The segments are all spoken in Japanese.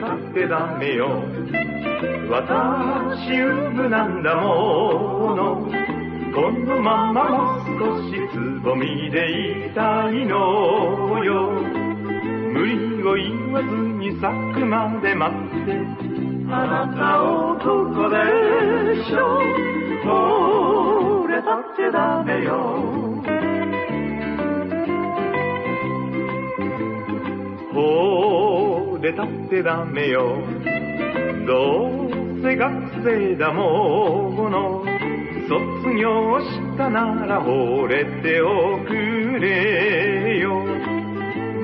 たってダメよ。私無なんだもの。このままもう少しつぼみでいたいのよ。無理を言わずに咲くまで待って。あなた男でしょ。惚れたってダメよ。惚れたってダメよ。どうせ学生だもの。卒業したなら惚れておくれよ。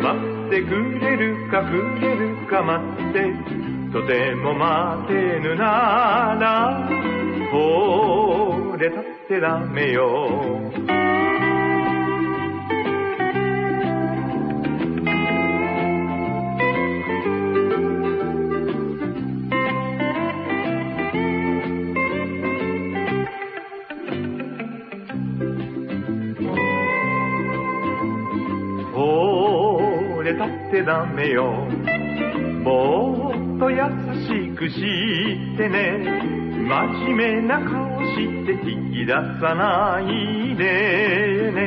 待ってくれるかくれるか待って。とても待てぬなら惚れたってダメよ。惚れたってダメよ。もっと優しくしてね。真面目な顔して引き出さないでね。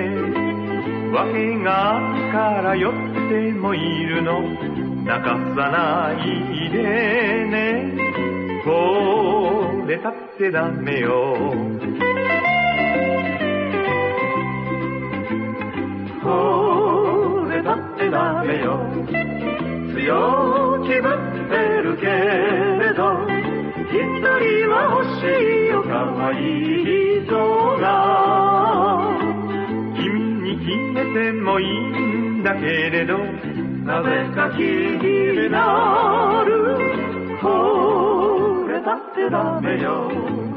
訳があるから寄ってもいるの。泣かさないでね。惚れたってダメよ。ダメよ強気ぶってるけれど一人は欲しいよ可愛い人が。君に決めてもいいんだけれどなぜか気になる。惚れたってダメよ。